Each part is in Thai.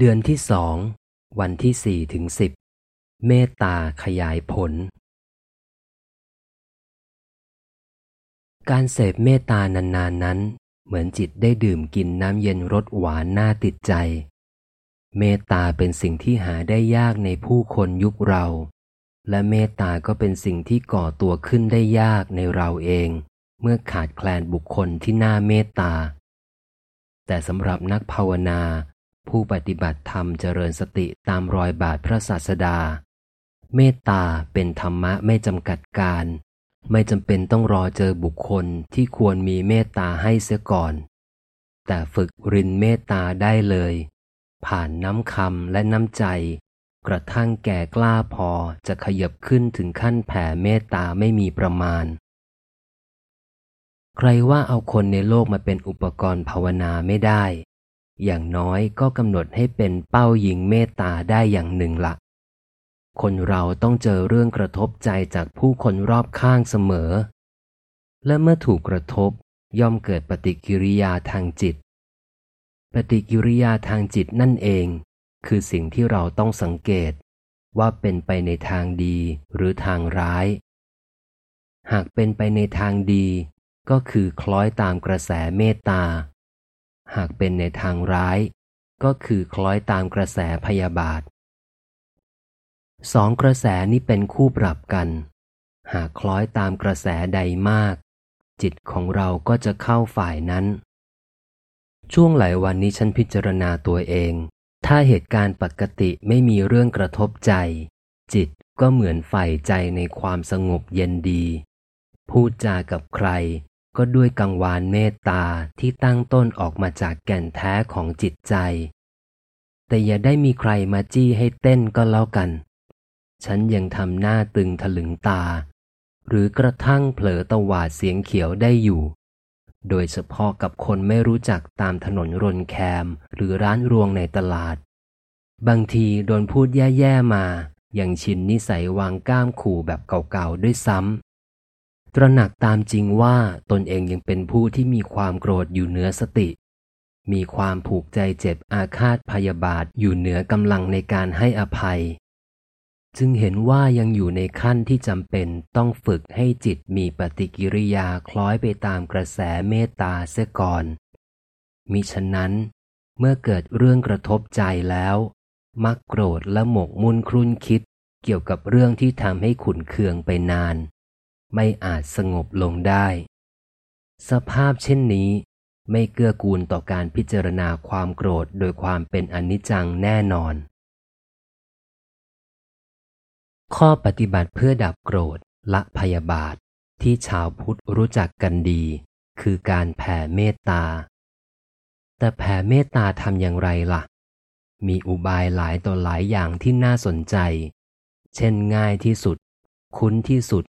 เดือนที่สอง วันที่สี่ถึงสิบ เมตตาขยายผล การเสพเมตตานานๆนนนั้น เหมือนจิตได้ดื่มกินน้ำเย็นรสหวานน่าติดใจ เมตตาเป็นสิ่งที่หาได้ยากในผู้คนยุคเรา และเมตตาก็เป็นสิ่งที่ก่อตัวขึ้นได้ยากในเราเอง เมื่อขาดแคลนบุคคลที่น่าเมตตา แต่สำหรับนักภาวนา ผู้ปฏิบัติธรรมเจริญสติตามรอยบาทพระศาสดา เมตตาเป็นธรรมะไม่จำกัดการ ไม่จำเป็นต้องรอเจอบุคคลที่ควรมีเมตตาให้เสียก่อน แต่ฝึกรินเมตตาได้เลย ผ่านน้ำคำและน้ำใจ กระทั่งแก่กล้าพอจะขยับขึ้นถึงขั้นแผ่เมตตาไม่มีประมาณ ใครว่าเอาคนในโลกมาเป็นอุปกรณ์ภาวนาไม่ได้ อย่างน้อยก็กำหนดให้เป็นเป้ายิงเมตตาได้อย่างหนึ่งละ คนเราต้องเจอเรื่องกระทบใจจากผู้คนรอบข้างเสมอ และเมื่อถูกกระทบย่อมเกิดปฏิกิริยาทางจิต ปฏิกิริยาทางจิตนั่นเอง คือสิ่งที่เราต้องสังเกตว่าเป็นไปในทางดีหรือทางร้าย หากเป็นไปในทางดี ก็คือคล้อยตามกระแสเมตตา หากเป็นในทางร้าย ก็คือคล้อยตามกระแสพยาบาทสองกระแสนี้เป็นคู่ปรับกัน หากคล้อยตามกระแสใดมาก จิตของเราก็จะเข้าฝ่ายนั้น ช่วงหลายวันนี้ฉันพิจารณาตัวเอง ถ้าเหตุการณ์ปกติไม่มีเรื่องกระทบใจ จิตก็เหมือนใฝ่ใจในความสงบเย็นดี พูดจากับใคร ก็ด้วยกังวานเมตตาที่ตั้งต้นออกมาจากแก่นแท้ของจิตใจ แต่อย่าได้มีใครมาจี้ให้เต้นก็แล้วกัน ฉันยังทำหน้าตึงถลึงตา หรือกระทั่งเผลอตวาดเสียงเขียวได้อยู่ โดยเฉพาะกับคนไม่รู้จักตามถนนรนแคม หรือร้านรวงในตลาด บางทีโดนพูดแย่ๆมาอย่างชินนิสัยวางก้ามขู่แบบเก่าๆด้วยซ้ำ ตระหนักตามจริงว่าตนเองยังเป็นผู้ที่มีความโกรธอยู่เหนือสติ มีความผูกใจเจ็บอาฆาตพยาบาทอยู่เหนือกำลังในการให้อภัย จึงเห็นว่ายังอยู่ในขั้นที่จำเป็นต้องฝึกให้จิตมีปฏิกิริยาคล้อยไปตามกระแสเมตตาเสียก่อน มิฉะนั้น เมื่อเกิดเรื่องกระทบใจแล้ว มักโกรธและหมกมุ่นครุ่นคิดเกี่ยวกับเรื่องที่ทำให้ขุนเคืองไปนาน ไม่อาจสงบลงได้ สภาพเช่นนี้ ไม่เกื้อกูลต่อการพิจารณาความโกรธโดยความเป็นอนิจจังแน่นอน ข้อปฏิบัติเพื่อดับโกรธละพยาบาทที่ชาวพุทธรู้จักกันดี คือการแผ่เมตตา แต่แผ่เมตตาทำอย่างไรละ่ะ มีอุบายหลายต่อหลายอย่างที่น่าสนใจ เช่นง่ายที่สุด คุ้นที่สุด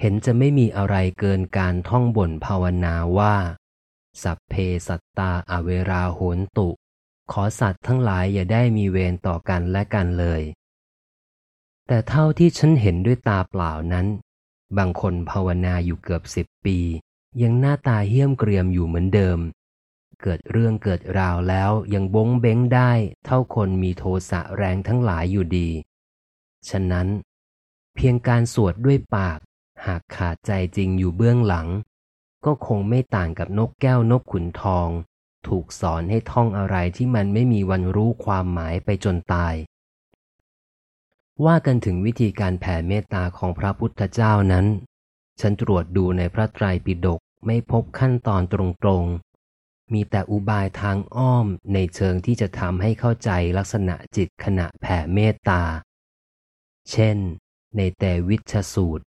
เห็นจะไม่มีอะไรเกินการท่องบ่นภาวนาว่า สัพเพสัตตาอเวราโหนตุ ขอสัตว์ทั้งหลายอย่าได้มีเวรต่อกันและกันเลย แต่เท่าที่ฉันเห็นด้วยตาเปล่านั้น บางคนภาวนาอยู่เกือบสิบปี ยังหน้าตาเหี้ยมเกรียมอยู่เหมือนเดิม เกิดเรื่องเกิดราวแล้วยังบงเบ้งได้ เท่าคนมีโทสะแรงทั้งหลายอยู่ดี ฉะนั้นเพียงการสวดด้วยปาก หากขาดใจจริงอยู่เบื้องหลัง ก็คงไม่ต่างกับนกแก้วนกขุนทอง ถูกสอนให้ท่องอะไรที่มันไม่มีวันรู้ความหมายไปจนตาย ว่ากันถึงวิธีการแผ่เมตตาของพระพุทธเจ้านั้น ฉันตรวจดูในพระไตรปิฎกไม่พบขั้นตอนตรงๆ มีแต่อุบายทางอ้อมในเชิงที่จะทำให้เข้าใจลักษณะจิตขณะแผ่เมตตา เช่น ในแต่วิชสูตร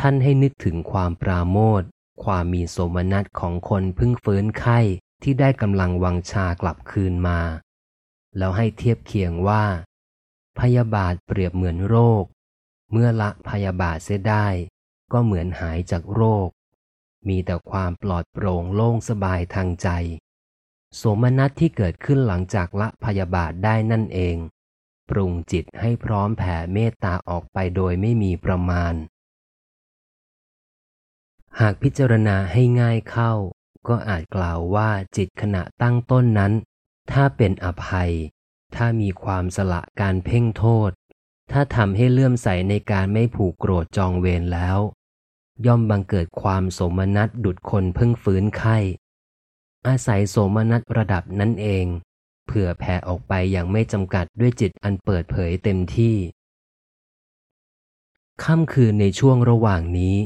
ท่านให้นึกถึงความปราโมทความมีโสมนัสของคนพึ่งฟื้นไข้ที่ได้กำลังวังชากลับคืนมา แล้วให้เทียบเคียงว่า พยาบาทเปรียบเหมือนโรค เมื่อละพยาบาทเสียได้ ก็เหมือนหายจากโรค มีแต่ความปลอดโปร่งโล่งสบายทางใจ โสมนัสที่เกิดขึ้นหลังจากละพยาบาทได้นั่นเอง ปรุงจิตให้พร้อมแผ่เมตตาออกไปโดยไม่มีประมาณ หากพิจารณาให้ง่ายเข้า ก็อาจกล่าวว่าจิตขณะตั้งต้นนั้น ถ้าเป็นอภัย ถ้ามีความสละการเพ่งโทษ ถ้าทำให้เลื่อมใสในการไม่ผูกโกรธจองเวรแล้ว ย่อมบังเกิดความโสมนัสดุดคนเพิ่งฟื้นไข้ อาศัยโสมนัสระดับนั้นเอง เผื่อแผ่ออกไปอย่างไม่จำกัดด้วยจิตอันเปิดเผยเต็มที่ค่ำคืนในช่วงระหว่างนี้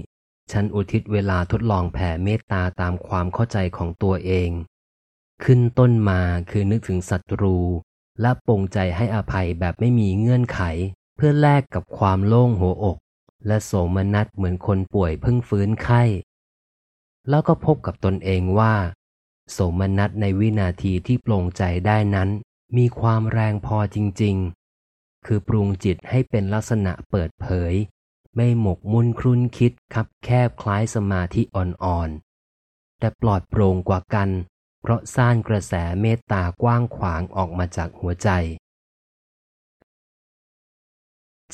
ฉันอุทิศเวลาทดลองแผ่เมตตาตามความเข้าใจของตัวเอง ขึ้นต้นมาคือนึกถึงศัตรู และปรงใจให้อภัยแบบไม่มีเงื่อนไข เพื่อแลกกับความโล่งหัวอก และโสมนัสเหมือนคนป่วยเพิ่งฟื้นไข้ แล้วก็พบกับตนเองว่า โสมนัสในวินาทีที่ปลงใจได้นั้น มีความแรงพอจริง ๆ คือปรุงจิตให้เป็นลักษณะเปิดเผย ไม่หมกมุ่นครุ่นคิดคับแคบคล้ายสมาธิอ่อนๆ แต่ปลอดโปร่งกว่ากัน เพราะสร้างกระแสเมตตากว้างขวางออกมาจากหัวใจ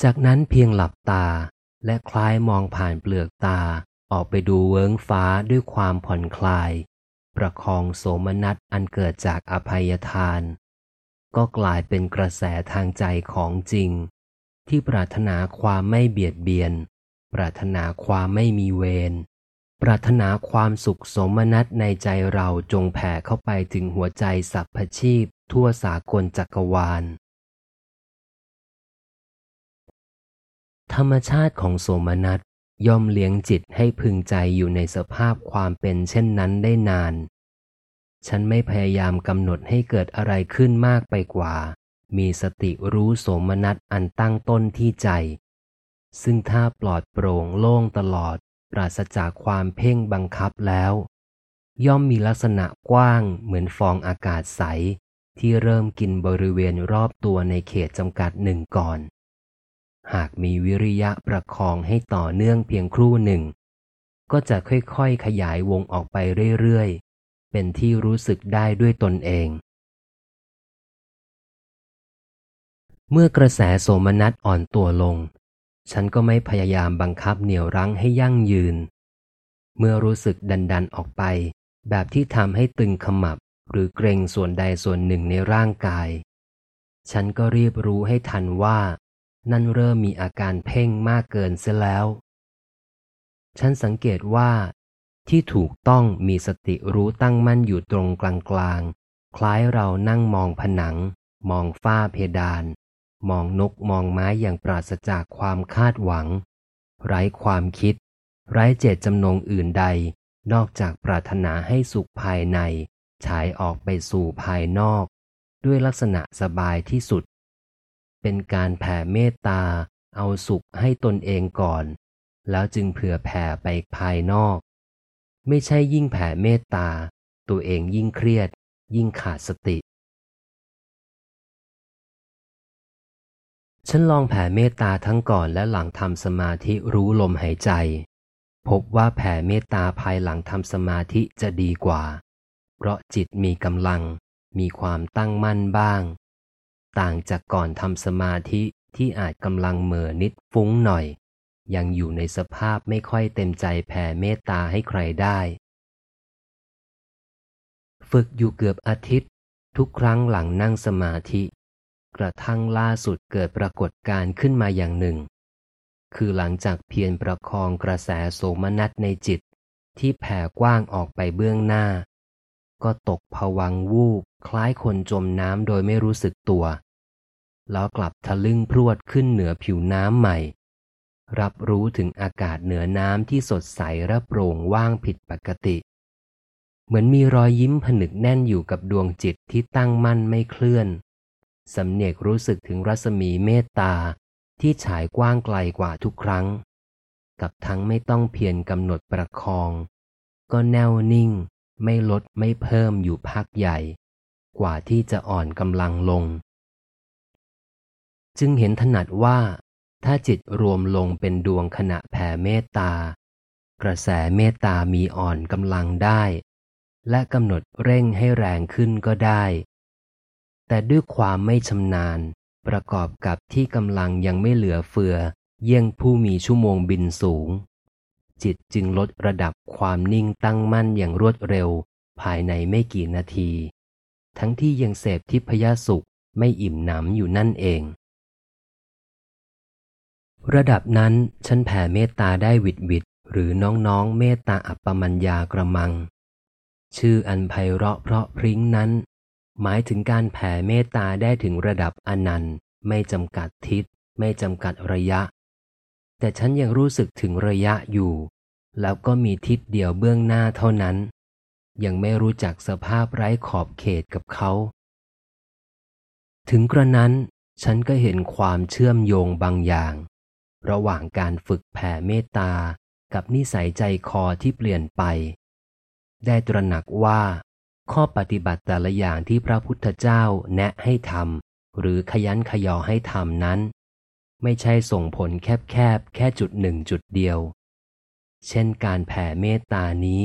จากนั้นเพียงหลับตาและคล้ายมองผ่านเปลือกตาออกไปดูเวิ้งฟ้าด้วยความผ่อนคลาย ประคองโสมนัสอันเกิดจากอภัยทาน ก็กลายเป็นกระแสทางใจของจริง ที่ปรารถนาความไม่เบียดเบียน ปรารถนาความไม่มีเวร ปรารถนาความสุขสมนัตในใจเราจงแผ่เข้าไปถึงหัวใจสัพพชีพ ทั่วสากลจักรวาล ธรรมชาติของโสมนัสย่อมเลี้ยงจิตให้พึงใจอยู่ในสภาพความเป็นเช่นนั้นได้นาน ฉันไม่พยายามกำหนดให้เกิดอะไรขึ้นมากไปกว่า มีสติรู้โสมนัสอันตั้งต้นที่ใจ ซึ่งถ้าปลอดโปร่งโล่งตลอด ปราศจากความเพ่งบังคับแล้ว ย่อมมีลักษณะกว้างเหมือนฟองอากาศใส ที่เริ่มกินบริเวณรอบตัวในเขตจำกัดหนึ่งก่อน หากมีวิริยะประคองให้ต่อเนื่องเพียงครู่หนึ่ง ก็จะค่อยๆขยายวงออกไปเรื่อยๆ เป็นที่รู้สึกได้ด้วยตนเอง เมื่อกระแสโสมนัสอ่อนตัวลง ฉันก็ไม่พยายามบังคับเหนี่ยวรั้งให้ยั่งยืน เมื่อรู้สึกดันดันออกไป แบบที่ทำให้ตึงขมับ หรือเกรงส่วนใดส่วนหนึ่งในร่างกาย ฉันก็รีบรู้ให้ทันว่า นั่นเริ่มมีอาการเพ่งมากเกินเสียแล้ว ฉันสังเกตว่า ที่ถูกต้องมีสติรู้ตั้งมั่นอยู่ตรงกลางกลางคล้ายเรานั่งมองผนัง มองฝ้าเพดาน มองนกมองไม้อย่างปราศจากความคาดหวัง ไร้ความคิด ไร้เจตจำนงอื่นใด นอกจากปรารถนาให้สุขภายใน ฉายออกไปสู่ภายนอก ด้วยลักษณะสบายที่สุด เป็นการแผ่เมตตา เอาสุขให้ตนเองก่อน แล้วจึงเผื่อแผ่ไปภายนอก ไม่ใช่ยิ่งแผ่เมตตา ตัวเองยิ่งเครียด ยิ่งขาดสติ ฉันลองแผ่เมตตาทั้งก่อนและหลังทำสมาธิรู้ลมหายใจ พบว่าแผ่เมตตาภายหลังทำสมาธิจะดีกว่า เพราะจิตมีกำลัง มีความตั้งมั่นบ้าง ต่างจากก่อนทำสมาธิที่อาจกำลังเหม่อนิดฟุ้งหน่อย ยังอยู่ในสภาพไม่ค่อยเต็มใจแผ่เมตตาให้ใครได้ ฝึกอยู่เกือบอาทิตย์ ทุกครั้งหลังนั่งสมาธิ กระทั่งล่าสุดเกิดปรากฏการขึ้นมาอย่างหนึ่ง คือหลังจากเพียรประคองกระแสโสมนัสในจิต ที่แผ่กว้างออกไปเบื้องหน้า ก็ตกผวังวูบคล้ายคนจมน้ำโดยไม่รู้สึกตัว แล้วกลับทะลึ่งพรวดขึ้นเหนือผิวน้ำใหม่ รับรู้ถึงอากาศเหนือน้ำที่สดใสระโปร่งว่างผิดปกติ เหมือนมีรอยยิ้มผนึกแน่นอยู่กับดวงจิตที่ตั้งมั่นไม่เคลื่อน สำเนียกรู้สึกถึงรัศมีเมตตาที่ฉายกว้างไกลกว่าทุกครั้ง กับทั้งไม่ต้องเพียรกำหนดประคอง ก็แน่วนิ่ง ไม่ลดไม่เพิ่มอยู่พักใหญ่ กว่าที่จะอ่อนกำลังลง จึงเห็นถนัดว่า ถ้าจิตรวมลงเป็นดวงขณะแผ่เมตตากระแสเมตตามีอ่อนกำลังได้ และกำหนดเร่งให้แรงขึ้นก็ได้ แต่ด้วยความไม่ชำนาญ ประกอบกับที่กำลังยังไม่เหลือเฟือ เยี่ยงผู้มีชั่วโมงบินสูง จิตจึงลดระดับความนิ่งตั้งมั่นอย่างรวดเร็ว ภายในไม่กี่นาที ทั้งที่ยังเสพทิพยสุขไม่อิ่มหนำอยู่นั่นเอง ระดับนั้นฉันแผ่เมตตาได้วิดวิดหรือน้องๆเมตตาอัปปมัญญากระมัง ชื่ออันไพเราะเพราะพริ้งนั้น หมายถึงการแผ่เมตตาได้ถึงระดับอนันต์ ไม่จำกัดทิศ ไม่จำกัดระยะ แต่ฉันยังรู้สึกถึงระยะอยู่ แล้วก็มีทิศเดียวเบื้องหน้าเท่านั้น ยังไม่รู้จักสภาพไร้ขอบเขตกับเขา ถึงกระนั้น ฉันก็เห็นความเชื่อมโยงบางอย่าง ระหว่างการฝึกแผ่เมตตากับนิสัยใจคอที่เปลี่ยนไป ได้ตระหนักว่า ข้อปฏิบัติแต่ละอย่างที่พระพุทธเจ้าแนะให้ทำหรือขยันขยอให้ทำนั้น ไม่ใช่ส่งผลแคบๆแค่จุดหนึ่งจุดเดียว เช่นการแผ่เมตตานี้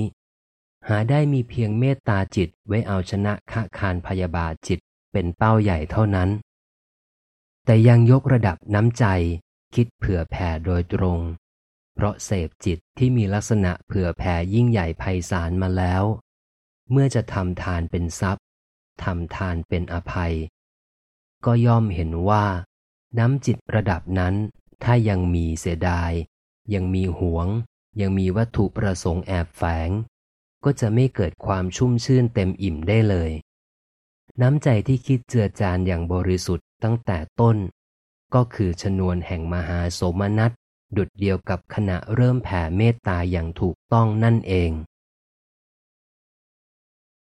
หาได้มีเพียงเมตตาจิตไว้เอาชนะขะคารพยาบาทจิตเป็นเป้าใหญ่เท่านั้น แต่ยังยกระดับน้ำใจคิดเผื่อแผ่โดยตรง เพราะเสพจิตที่มีลักษณะเผื่อแผ่ยิ่งใหญ่ไพศาลมาแล้ว เมื่อจะทำทานเป็นทรัพย์ทำทานเป็นอภัย ก็ย่อมเห็นว่า น้ำจิตระดับนั้นถ้ายังมีเสียดาย ยังมีหวง ยังมีวัตถุประสงค์แอบแฝง ก็จะไม่เกิดความชุ่มชื่นเต็มอิ่มได้เลย น้ำใจที่คิดเจือจานอย่างบริสุทธิ์ตั้งแต่ต้น ก็คือชนวนแห่งมหาโสมนัสดุดเดียวกับขณะเริ่มแผ่เมตตาอย่างถูกต้องนั่นเอง